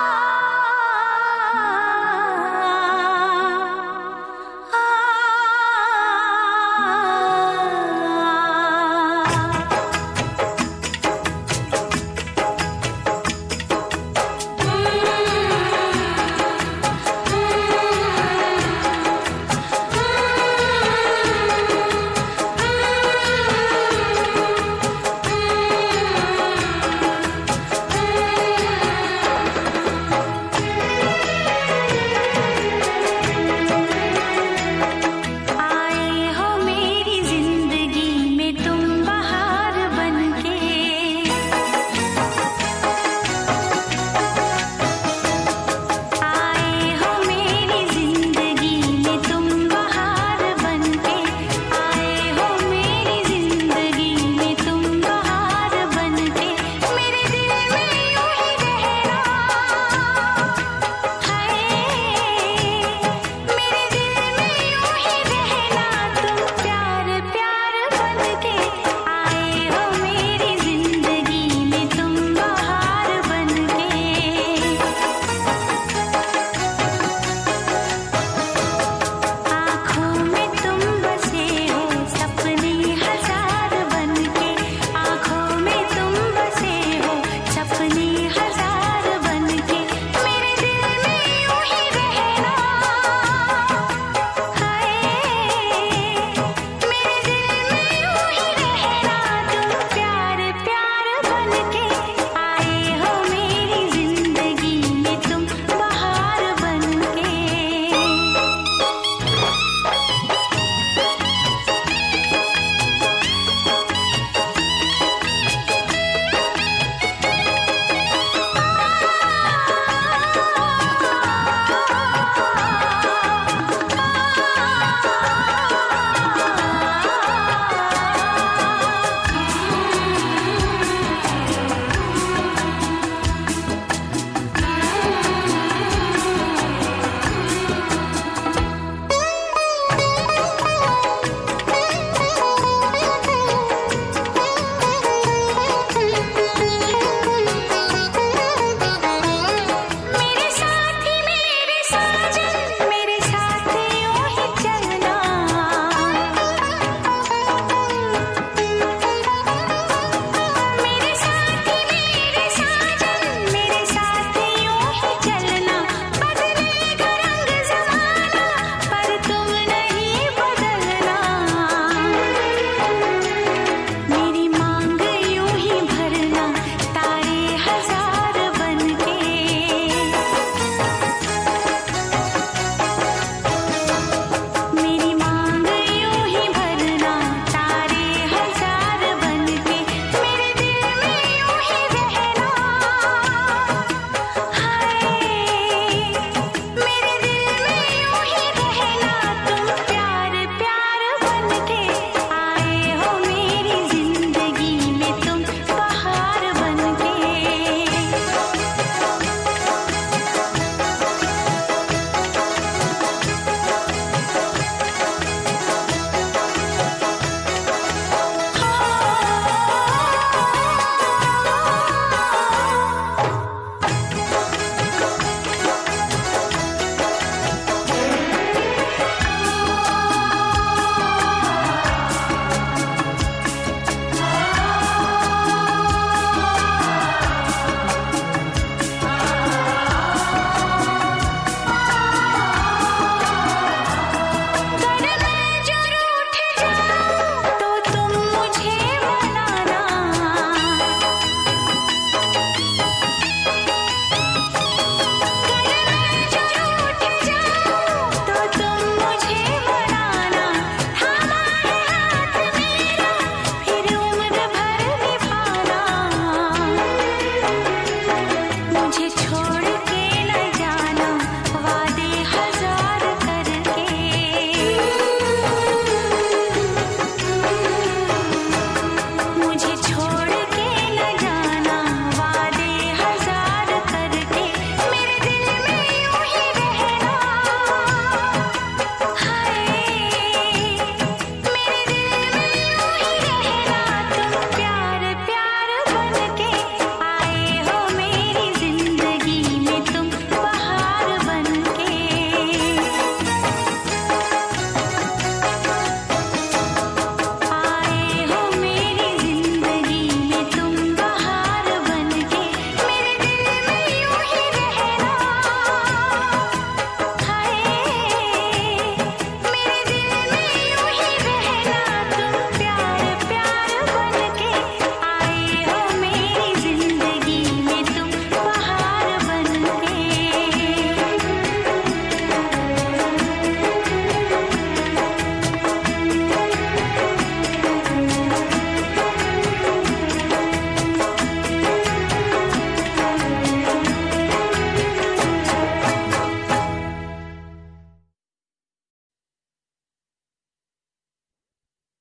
Oh.